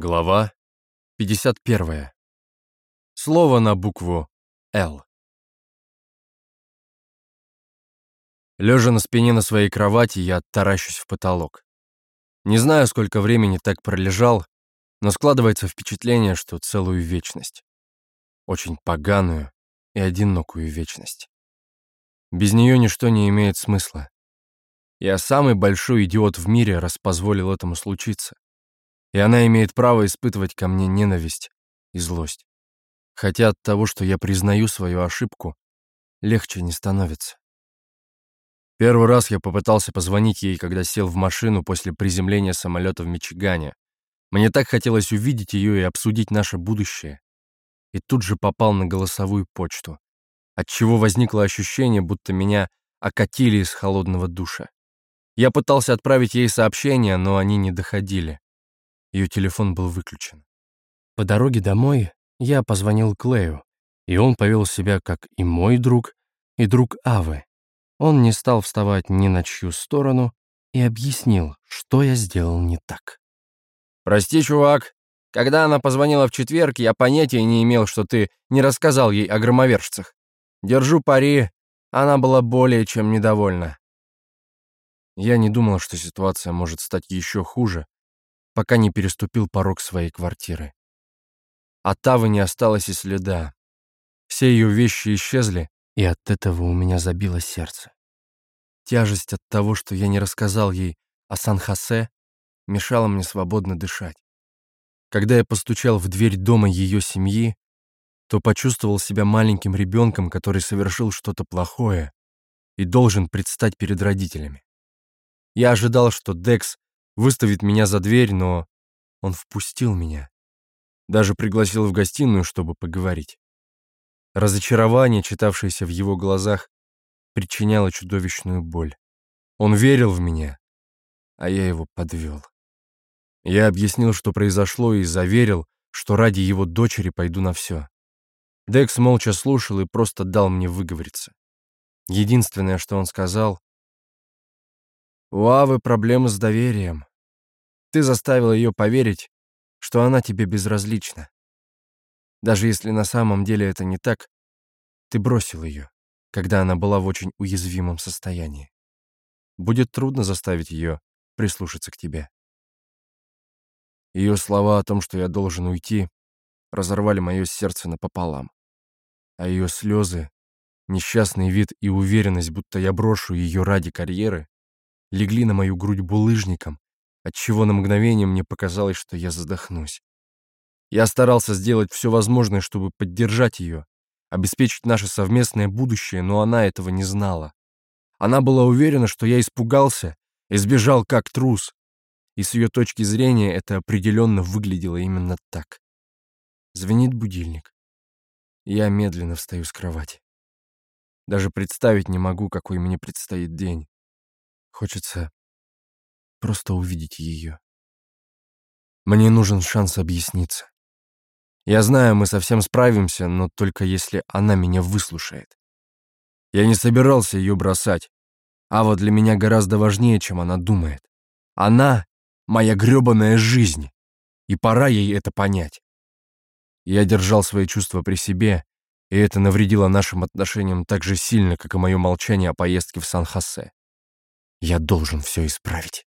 Глава 51. Слово на букву «Л». Лежа на спине на своей кровати, я таращусь в потолок. Не знаю, сколько времени так пролежал, но складывается впечатление, что целую вечность. Очень поганую и одинокую вечность. Без нее ничто не имеет смысла. Я самый большой идиот в мире, раз позволил этому случиться и она имеет право испытывать ко мне ненависть и злость. Хотя от того, что я признаю свою ошибку, легче не становится. Первый раз я попытался позвонить ей, когда сел в машину после приземления самолета в Мичигане. Мне так хотелось увидеть ее и обсудить наше будущее. И тут же попал на голосовую почту, отчего возникло ощущение, будто меня окатили из холодного душа. Я пытался отправить ей сообщения, но они не доходили. Ее телефон был выключен. По дороге домой я позвонил Клею, и он повел себя как и мой друг, и друг Авы. Он не стал вставать ни на чью сторону и объяснил, что я сделал не так. «Прости, чувак. Когда она позвонила в четверг, я понятия не имел, что ты не рассказал ей о громовержцах. Держу пари, она была более чем недовольна». Я не думал, что ситуация может стать еще хуже, пока не переступил порог своей квартиры. От Тавы не осталось и следа. Все ее вещи исчезли, и от этого у меня забило сердце. Тяжесть от того, что я не рассказал ей о Сан-Хосе, мешала мне свободно дышать. Когда я постучал в дверь дома ее семьи, то почувствовал себя маленьким ребенком, который совершил что-то плохое и должен предстать перед родителями. Я ожидал, что Декс выставит меня за дверь, но он впустил меня. Даже пригласил в гостиную, чтобы поговорить. Разочарование, читавшееся в его глазах, причиняло чудовищную боль. Он верил в меня, а я его подвел. Я объяснил, что произошло, и заверил, что ради его дочери пойду на все. Декс молча слушал и просто дал мне выговориться. Единственное, что он сказал, «У Авы проблемы с доверием. Ты заставил ее поверить, что она тебе безразлична. Даже если на самом деле это не так, ты бросил ее, когда она была в очень уязвимом состоянии. Будет трудно заставить ее прислушаться к тебе. Ее слова о том, что я должен уйти, разорвали мое сердце напополам. А ее слезы, несчастный вид и уверенность, будто я брошу ее ради карьеры, легли на мою грудь булыжником отчего на мгновение мне показалось, что я задохнусь. Я старался сделать все возможное, чтобы поддержать ее, обеспечить наше совместное будущее, но она этого не знала. Она была уверена, что я испугался и сбежал как трус, и с ее точки зрения это определенно выглядело именно так. Звенит будильник. Я медленно встаю с кровати. Даже представить не могу, какой мне предстоит день. Хочется просто увидеть ее. Мне нужен шанс объясниться. Я знаю, мы совсем справимся, но только если она меня выслушает. Я не собирался ее бросать. Ава для меня гораздо важнее, чем она думает. Она — моя грёбаная жизнь, и пора ей это понять. Я держал свои чувства при себе, и это навредило нашим отношениям так же сильно, как и мое молчание о поездке в Сан-Хосе. Я должен все исправить.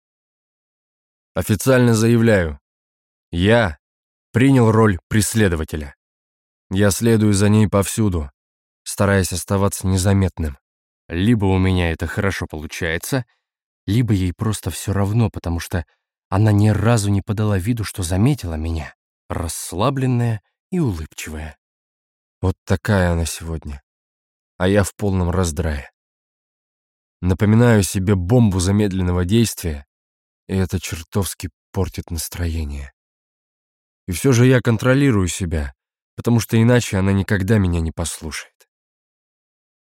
Официально заявляю, я принял роль преследователя. Я следую за ней повсюду, стараясь оставаться незаметным. Либо у меня это хорошо получается, либо ей просто все равно, потому что она ни разу не подала виду, что заметила меня, расслабленная и улыбчивая. Вот такая она сегодня, а я в полном раздрае. Напоминаю себе бомбу замедленного действия, и это чертовски портит настроение. И все же я контролирую себя, потому что иначе она никогда меня не послушает.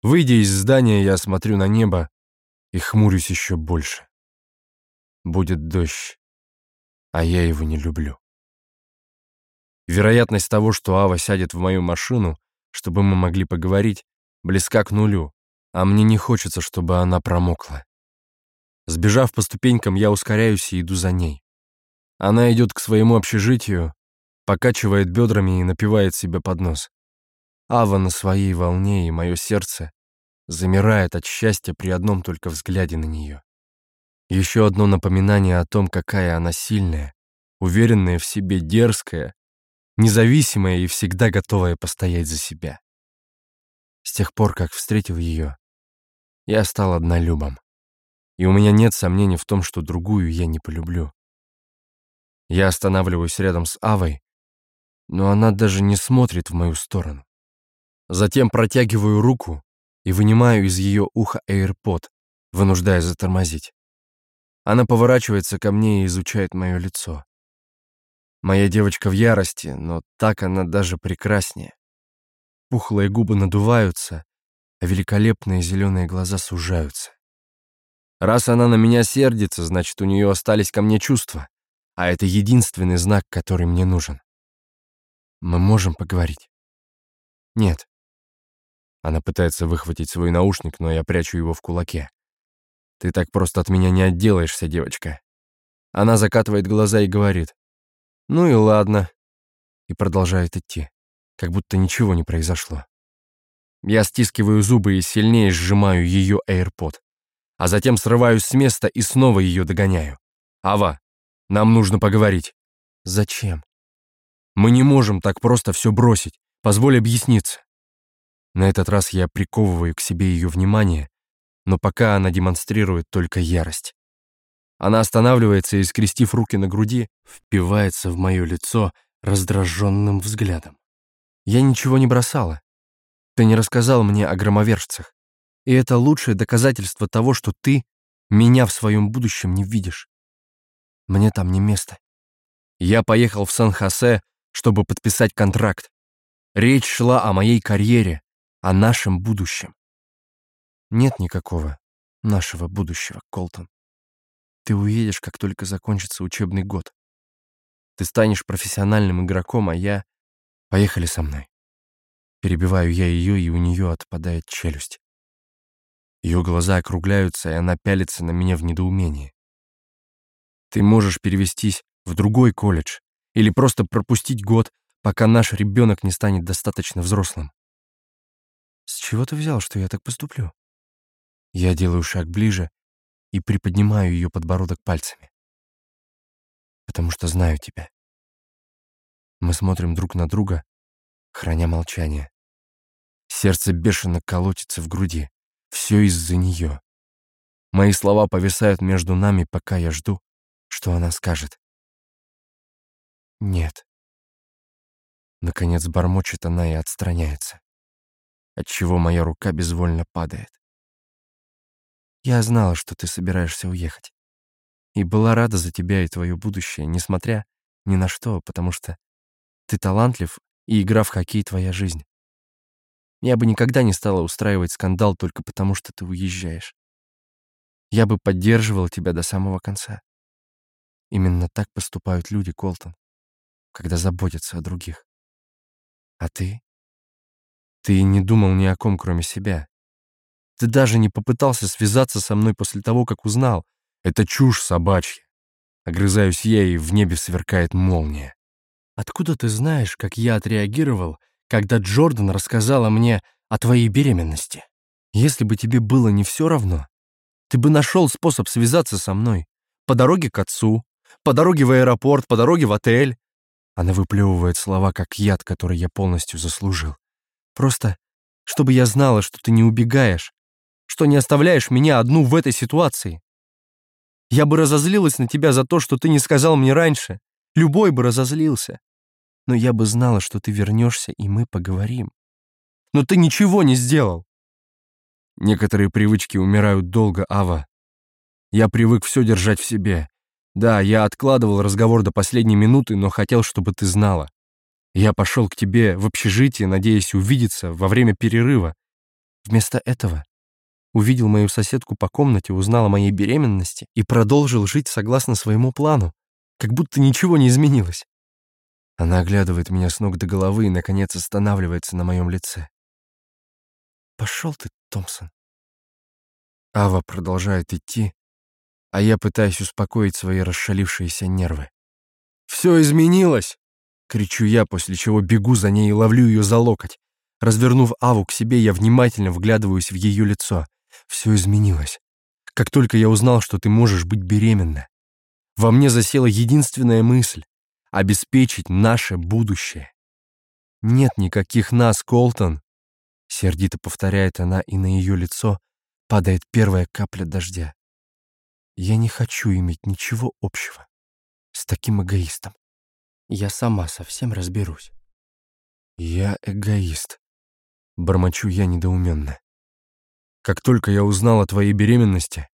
Выйдя из здания, я смотрю на небо и хмурюсь еще больше. Будет дождь, а я его не люблю. Вероятность того, что Ава сядет в мою машину, чтобы мы могли поговорить, близка к нулю, а мне не хочется, чтобы она промокла. Сбежав по ступенькам, я ускоряюсь и иду за ней. Она идет к своему общежитию, покачивает бедрами и напивает себе под нос. Ава на своей волне, и мое сердце замирает от счастья при одном только взгляде на нее. Еще одно напоминание о том, какая она сильная, уверенная в себе, дерзкая, независимая и всегда готовая постоять за себя. С тех пор, как встретил ее, я стал однолюбом. И у меня нет сомнений в том, что другую я не полюблю. Я останавливаюсь рядом с Авой, но она даже не смотрит в мою сторону. Затем протягиваю руку и вынимаю из ее уха AirPod, вынуждая затормозить. Она поворачивается ко мне и изучает мое лицо. Моя девочка в ярости, но так она даже прекраснее. Пухлые губы надуваются, а великолепные зеленые глаза сужаются. Раз она на меня сердится, значит, у нее остались ко мне чувства, а это единственный знак, который мне нужен. Мы можем поговорить? Нет. Она пытается выхватить свой наушник, но я прячу его в кулаке. Ты так просто от меня не отделаешься, девочка. Она закатывает глаза и говорит. Ну и ладно. И продолжает идти, как будто ничего не произошло. Я стискиваю зубы и сильнее сжимаю ее AirPod, а затем срываюсь с места и снова ее догоняю. Ава, нам нужно поговорить. Зачем? Мы не можем так просто все бросить. Позволь объясниться. На этот раз я приковываю к себе ее внимание, но пока она демонстрирует только ярость. Она останавливается и, скрестив руки на груди, впивается в мое лицо раздраженным взглядом. Я ничего не бросала. Ты не рассказал мне о громовержцах. И это лучшее доказательство того, что ты меня в своем будущем не видишь. Мне там не место. Я поехал в Сан-Хосе, чтобы подписать контракт. Речь шла о моей карьере, о нашем будущем. Нет никакого нашего будущего, Колтон. Ты уедешь, как только закончится учебный год. Ты станешь профессиональным игроком, а я... Поехали со мной. Перебиваю я ее, и у нее отпадает челюсть. Ее глаза округляются, и она пялится на меня в недоумении. Ты можешь перевестись в другой колледж или просто пропустить год, пока наш ребенок не станет достаточно взрослым. С чего ты взял, что я так поступлю? Я делаю шаг ближе и приподнимаю ее подбородок пальцами. Потому что знаю тебя. Мы смотрим друг на друга, храня молчание. Сердце бешено колотится в груди. Все из-за нее. Мои слова повисают между нами, пока я жду, что она скажет. Нет. Наконец бормочет она и отстраняется, отчего моя рука безвольно падает. Я знала, что ты собираешься уехать. И была рада за тебя и твое будущее, несмотря ни на что, потому что ты талантлив, и игра в хоккей — твоя жизнь. Я бы никогда не стала устраивать скандал только потому, что ты уезжаешь. Я бы поддерживал тебя до самого конца. Именно так поступают люди, Колтон, когда заботятся о других. А ты? Ты не думал ни о ком, кроме себя. Ты даже не попытался связаться со мной после того, как узнал. Это чушь собачья. Огрызаюсь я, и в небе сверкает молния. Откуда ты знаешь, как я отреагировал, когда Джордан рассказала мне о твоей беременности? Если бы тебе было не все равно, ты бы нашел способ связаться со мной. По дороге к отцу, по дороге в аэропорт, по дороге в отель. Она выплевывает слова, как яд, который я полностью заслужил. Просто, чтобы я знала, что ты не убегаешь, что не оставляешь меня одну в этой ситуации. Я бы разозлилась на тебя за то, что ты не сказал мне раньше. Любой бы разозлился. Но я бы знала, что ты вернешься, и мы поговорим. Но ты ничего не сделал. Некоторые привычки умирают долго, Ава. Я привык все держать в себе. Да, я откладывал разговор до последней минуты, но хотел, чтобы ты знала. Я пошел к тебе в общежитие, надеясь увидеться во время перерыва. Вместо этого увидел мою соседку по комнате, узнал о моей беременности и продолжил жить согласно своему плану, как будто ничего не изменилось. Она оглядывает меня с ног до головы и, наконец, останавливается на моем лице. «Пошел ты, Томпсон». Ава продолжает идти, а я пытаюсь успокоить свои расшалившиеся нервы. Все изменилось!» Кричу я, после чего бегу за ней и ловлю ее за локоть. Развернув Аву к себе, я внимательно вглядываюсь в ее лицо. Все изменилось. Как только я узнал, что ты можешь быть беременна, во мне засела единственная мысль — обеспечить наше будущее. Нет никаких нас, Колтон, сердито повторяет она, и на ее лицо падает первая капля дождя. Я не хочу иметь ничего общего с таким эгоистом. Я сама совсем разберусь. Я эгоист. Бормочу я недоуменно. Как только я узнал о твоей беременности,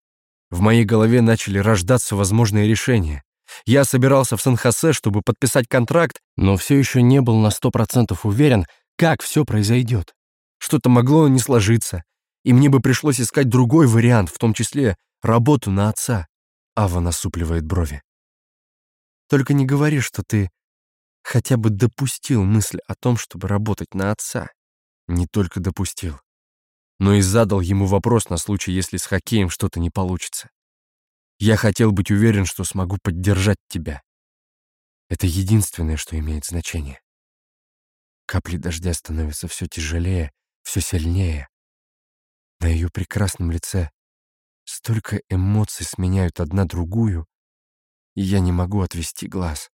в моей голове начали рождаться возможные решения. Я собирался в Сан-Хосе, чтобы подписать контракт, но все еще не был на сто процентов уверен, как все произойдет. Что-то могло не сложиться, и мне бы пришлось искать другой вариант, в том числе работу на отца. Ава насупливает брови. Только не говори, что ты хотя бы допустил мысль о том, чтобы работать на отца. Не только допустил но и задал ему вопрос на случай, если с хоккеем что-то не получится. Я хотел быть уверен, что смогу поддержать тебя. Это единственное, что имеет значение. Капли дождя становятся все тяжелее, все сильнее. На ее прекрасном лице столько эмоций сменяют одна другую, и я не могу отвести глаз.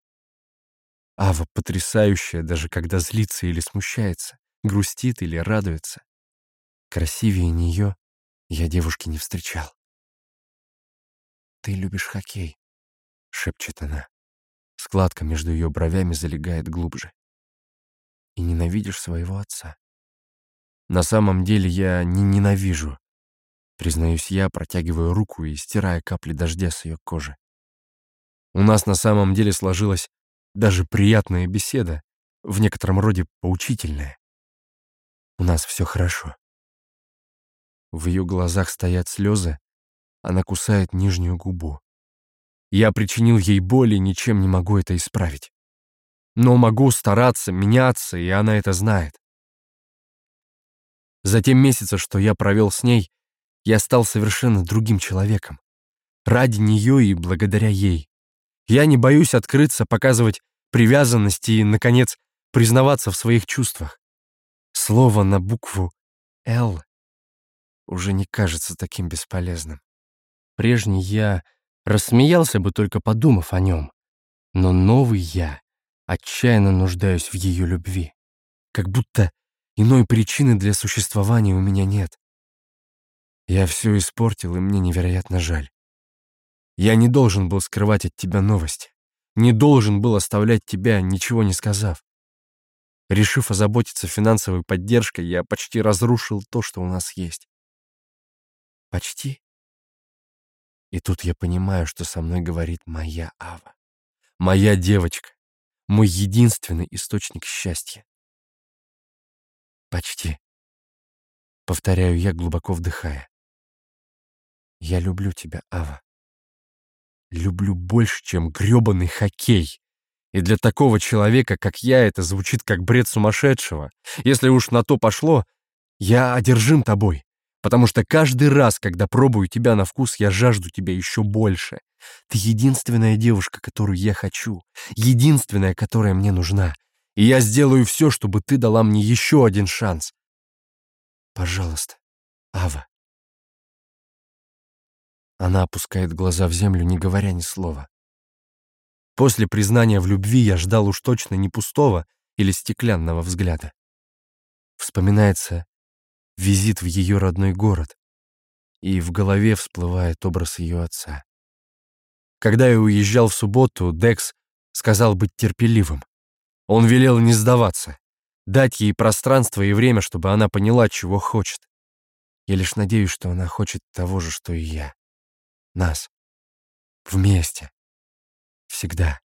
Ава потрясающая, даже когда злится или смущается, грустит или радуется. Красивее нее я девушки не встречал. «Ты любишь хоккей», — шепчет она. Складка между ее бровями залегает глубже. «И ненавидишь своего отца». На самом деле я не ненавижу. Признаюсь я, протягиваю руку и стирая капли дождя с ее кожи. У нас на самом деле сложилась даже приятная беседа, в некотором роде поучительная. У нас все хорошо. В ее глазах стоят слезы, она кусает нижнюю губу. Я причинил ей боль и ничем не могу это исправить. Но могу стараться, меняться, и она это знает. За те месяцы, что я провел с ней, я стал совершенно другим человеком. Ради нее и благодаря ей. Я не боюсь открыться, показывать привязанность и, наконец, признаваться в своих чувствах. Слово на букву «Л» уже не кажется таким бесполезным. Прежний я рассмеялся бы, только подумав о нем. Но новый я отчаянно нуждаюсь в ее любви. Как будто иной причины для существования у меня нет. Я все испортил, и мне невероятно жаль. Я не должен был скрывать от тебя новости. Не должен был оставлять тебя, ничего не сказав. Решив озаботиться финансовой поддержкой, я почти разрушил то, что у нас есть. Почти. И тут я понимаю, что со мной говорит моя Ава. Моя девочка. Мой единственный источник счастья. Почти. Повторяю я, глубоко вдыхая. Я люблю тебя, Ава. Люблю больше, чем грёбаный хоккей. И для такого человека, как я, это звучит как бред сумасшедшего. Если уж на то пошло, я одержим тобой потому что каждый раз, когда пробую тебя на вкус, я жажду тебя еще больше. Ты единственная девушка, которую я хочу, единственная, которая мне нужна. И я сделаю все, чтобы ты дала мне еще один шанс. Пожалуйста, Ава. Она опускает глаза в землю, не говоря ни слова. После признания в любви я ждал уж точно не пустого или стеклянного взгляда. Вспоминается визит в ее родной город, и в голове всплывает образ ее отца. Когда я уезжал в субботу, Декс сказал быть терпеливым. Он велел не сдаваться, дать ей пространство и время, чтобы она поняла, чего хочет. Я лишь надеюсь, что она хочет того же, что и я. Нас. Вместе. Всегда.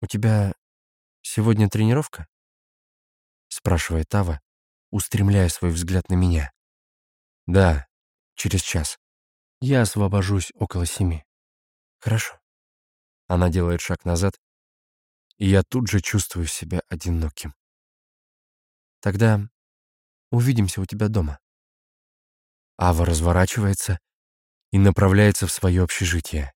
«У тебя сегодня тренировка?» — спрашивает Ава, устремляя свой взгляд на меня. «Да, через час. Я освобожусь около семи». «Хорошо». Она делает шаг назад, и я тут же чувствую себя одиноким. «Тогда увидимся у тебя дома». Ава разворачивается и направляется в свое общежитие.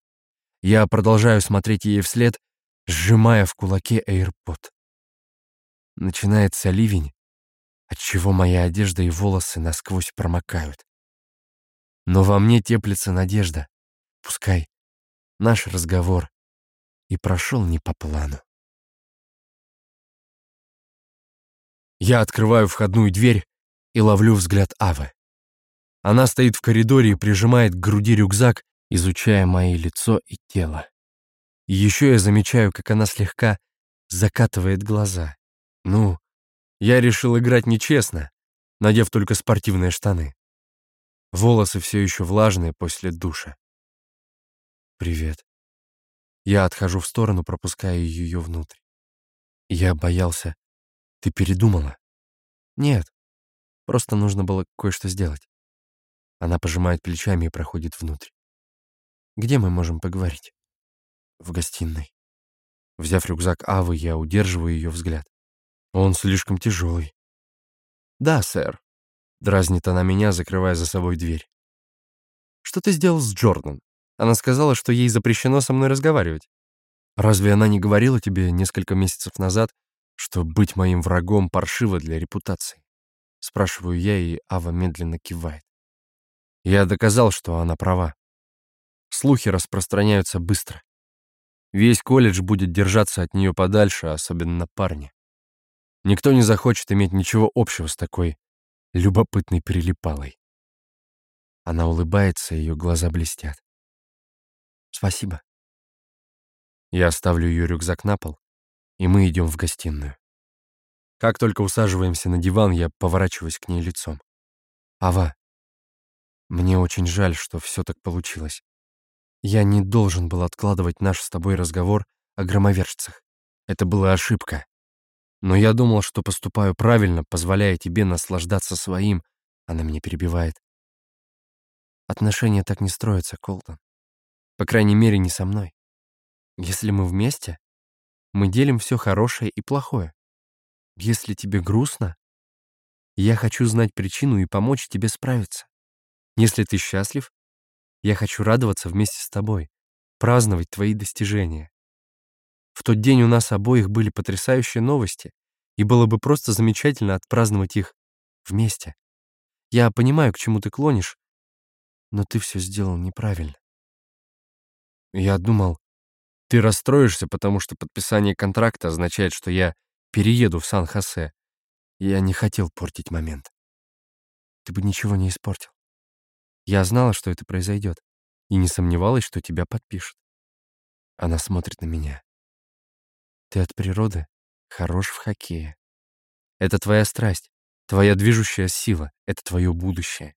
Я продолжаю смотреть ей вслед, сжимая в кулаке AirPod. Начинается ливень, отчего моя одежда и волосы насквозь промокают. Но во мне теплится надежда. Пускай наш разговор и прошел не по плану. Я открываю входную дверь и ловлю взгляд Авы. Она стоит в коридоре и прижимает к груди рюкзак, изучая мое лицо и тело. И еще я замечаю, как она слегка закатывает глаза. Ну, я решил играть нечестно, надев только спортивные штаны. Волосы все еще влажные после душа. «Привет». Я отхожу в сторону, пропуская ее внутрь. Я боялся. Ты передумала? Нет. Просто нужно было кое-что сделать. Она пожимает плечами и проходит внутрь. Где мы можем поговорить? В гостиной. Взяв рюкзак Авы, я удерживаю ее взгляд. Он слишком тяжелый. Да, сэр. Дразнит она меня, закрывая за собой дверь. Что ты сделал с Джордан? Она сказала, что ей запрещено со мной разговаривать. Разве она не говорила тебе несколько месяцев назад, что быть моим врагом паршиво для репутации? Спрашиваю я, и Ава медленно кивает. Я доказал, что она права. Слухи распространяются быстро. Весь колледж будет держаться от нее подальше, особенно парни. Никто не захочет иметь ничего общего с такой любопытной перелипалой. Она улыбается, ее глаза блестят. Спасибо. Я оставлю ее рюкзак на пол, и мы идем в гостиную. Как только усаживаемся на диван, я поворачиваюсь к ней лицом. Ава, мне очень жаль, что все так получилось. Я не должен был откладывать наш с тобой разговор о громовержцах. Это была ошибка. Но я думал, что поступаю правильно, позволяя тебе наслаждаться своим. Она меня перебивает. Отношения так не строятся, Колтон. По крайней мере, не со мной. Если мы вместе, мы делим все хорошее и плохое. Если тебе грустно, я хочу знать причину и помочь тебе справиться. Если ты счастлив, я хочу радоваться вместе с тобой, праздновать твои достижения. В тот день у нас обоих были потрясающие новости, и было бы просто замечательно отпраздновать их вместе. Я понимаю, к чему ты клонишь, но ты все сделал неправильно. Я думал, ты расстроишься, потому что подписание контракта означает, что я перееду в Сан-Хосе. Я не хотел портить момент. Ты бы ничего не испортил. Я знала, что это произойдет, и не сомневалась, что тебя подпишут. Она смотрит на меня. Ты от природы хорош в хоккее. Это твоя страсть, твоя движущая сила, это твое будущее.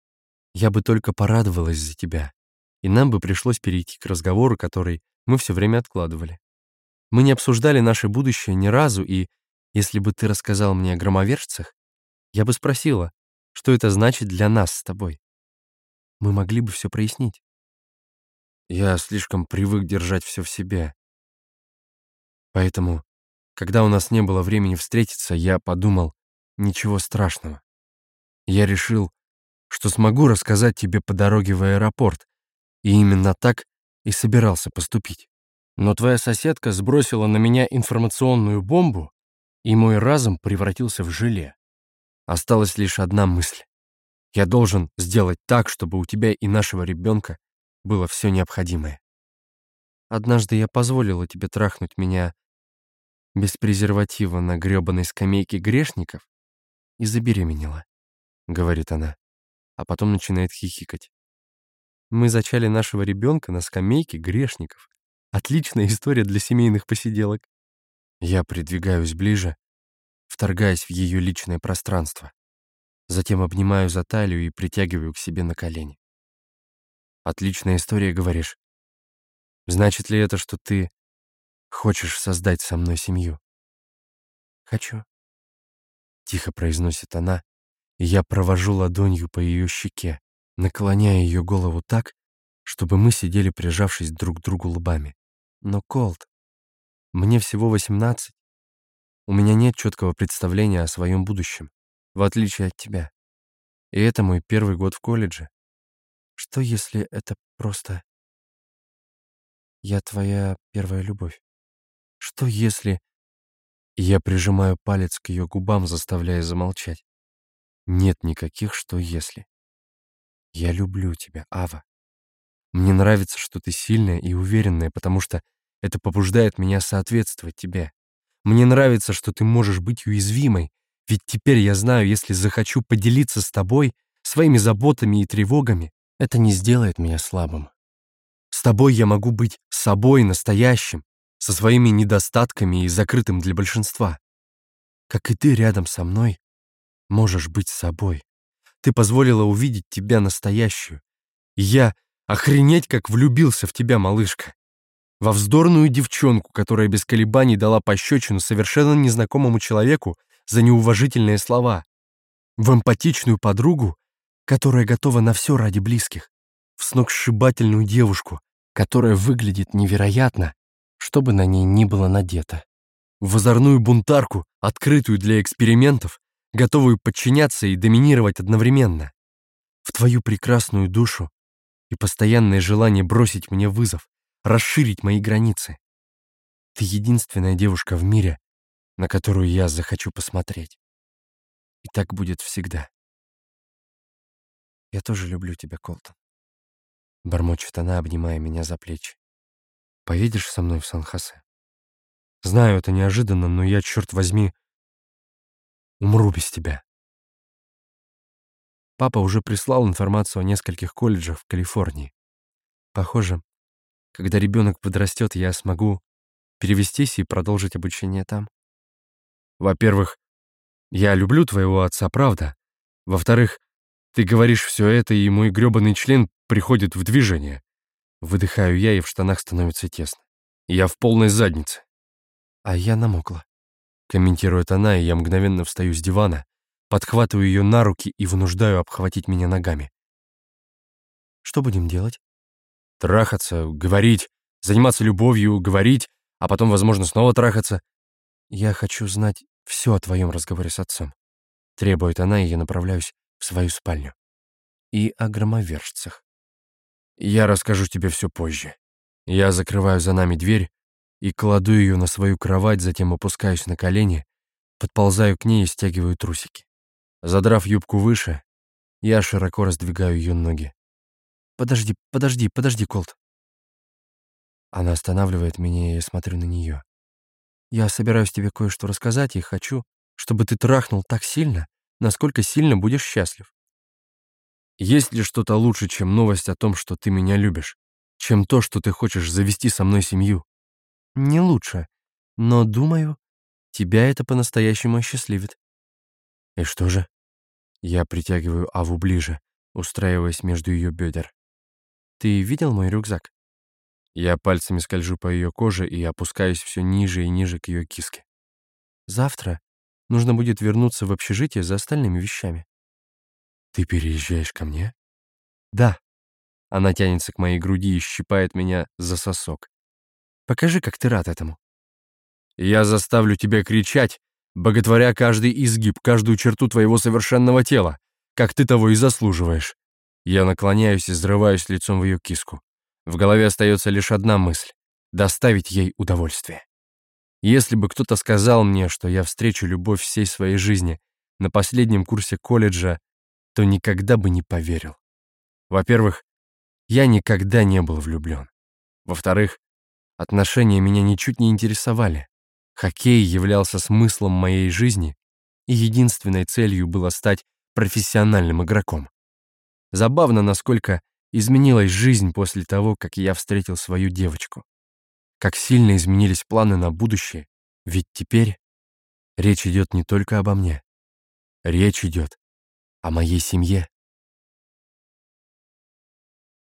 Я бы только порадовалась за тебя, и нам бы пришлось перейти к разговору, который мы все время откладывали. Мы не обсуждали наше будущее ни разу, и если бы ты рассказал мне о громовержцах, я бы спросила, что это значит для нас с тобой. Мы могли бы все прояснить. Я слишком привык держать все в себе. Поэтому когда у нас не было времени встретиться, я подумал, ничего страшного. Я решил, что смогу рассказать тебе по дороге в аэропорт, и именно так и собирался поступить. Но твоя соседка сбросила на меня информационную бомбу, и мой разум превратился в желе. Осталась лишь одна мысль. Я должен сделать так, чтобы у тебя и нашего ребенка было все необходимое. Однажды я позволила тебе трахнуть меня без презерватива на грёбаной скамейке грешников и забеременела, — говорит она, а потом начинает хихикать. Мы зачали нашего ребенка на скамейке грешников. Отличная история для семейных посиделок. Я придвигаюсь ближе, вторгаясь в ее личное пространство. Затем обнимаю за талию и притягиваю к себе на колени. Отличная история, говоришь. Значит ли это, что ты Хочешь создать со мной семью?» «Хочу», — тихо произносит она, и я провожу ладонью по ее щеке, наклоняя ее голову так, чтобы мы сидели, прижавшись друг к другу лбами. «Но, Колт, мне всего восемнадцать. У меня нет четкого представления о своем будущем, в отличие от тебя. И это мой первый год в колледже. Что, если это просто... Я твоя первая любовь?» Что если... Я прижимаю палец к ее губам, заставляя замолчать. Нет никаких «что если». Я люблю тебя, Ава. Мне нравится, что ты сильная и уверенная, потому что это побуждает меня соответствовать тебе. Мне нравится, что ты можешь быть уязвимой, ведь теперь я знаю, если захочу поделиться с тобой своими заботами и тревогами, это не сделает меня слабым. С тобой я могу быть собой настоящим, со своими недостатками и закрытым для большинства. Как и ты рядом со мной можешь быть собой. Ты позволила увидеть тебя настоящую. И я охренеть как влюбился в тебя, малышка. Во вздорную девчонку, которая без колебаний дала пощечину совершенно незнакомому человеку за неуважительные слова. В эмпатичную подругу, которая готова на все ради близких. В сногсшибательную девушку, которая выглядит невероятно, что бы на ней ни было надето. В озорную бунтарку, открытую для экспериментов, готовую подчиняться и доминировать одновременно. В твою прекрасную душу и постоянное желание бросить мне вызов, расширить мои границы. Ты единственная девушка в мире, на которую я захочу посмотреть. И так будет всегда. Я тоже люблю тебя, Колтон. Бормочет она, обнимая меня за плечи. Поедешь со мной в Сан-Хосе? Знаю, это неожиданно, но я, черт возьми, умру без тебя. Папа уже прислал информацию о нескольких колледжах в Калифорнии. Похоже, когда ребенок подрастет, я смогу перевестись и продолжить обучение там. Во-первых, я люблю твоего отца, правда. Во-вторых, ты говоришь все это, и мой грёбаный член приходит в движение. Выдыхаю я, и в штанах становится тесно. Я в полной заднице. А я намокла. Комментирует она, и я мгновенно встаю с дивана, подхватываю ее на руки и вынуждаю обхватить меня ногами. Что будем делать? Трахаться, говорить, заниматься любовью, говорить, а потом, возможно, снова трахаться. Я хочу знать все о твоем разговоре с отцом. Требует она, и я направляюсь в свою спальню. И о громовержцах. Я расскажу тебе все позже. Я закрываю за нами дверь и кладу ее на свою кровать, затем опускаюсь на колени, подползаю к ней и стягиваю трусики. Задрав юбку выше, я широко раздвигаю ее ноги. «Подожди, подожди, подожди, Колт». Она останавливает меня, и я смотрю на нее. «Я собираюсь тебе кое-что рассказать и хочу, чтобы ты трахнул так сильно, насколько сильно будешь счастлив. Есть ли что-то лучше, чем новость о том, что ты меня любишь? Чем то, что ты хочешь завести со мной семью? Не лучше, но, думаю, тебя это по-настоящему осчастливит. И что же? Я притягиваю Аву ближе, устраиваясь между ее бедер. Ты видел мой рюкзак? Я пальцами скольжу по ее коже и опускаюсь все ниже и ниже к ее киске. Завтра нужно будет вернуться в общежитие за остальными вещами. «Ты переезжаешь ко мне?» «Да». Она тянется к моей груди и щипает меня за сосок. «Покажи, как ты рад этому». «Я заставлю тебя кричать, боготворя каждый изгиб, каждую черту твоего совершенного тела, как ты того и заслуживаешь». Я наклоняюсь и взрываюсь лицом в ее киску. В голове остается лишь одна мысль — доставить ей удовольствие. Если бы кто-то сказал мне, что я встречу любовь всей своей жизни на последнем курсе колледжа то никогда бы не поверил. Во-первых, я никогда не был влюблен. Во-вторых, отношения меня ничуть не интересовали. Хоккей являлся смыслом моей жизни, и единственной целью было стать профессиональным игроком. Забавно, насколько изменилась жизнь после того, как я встретил свою девочку. Как сильно изменились планы на будущее, ведь теперь речь идет не только обо мне. Речь идет о моей семье.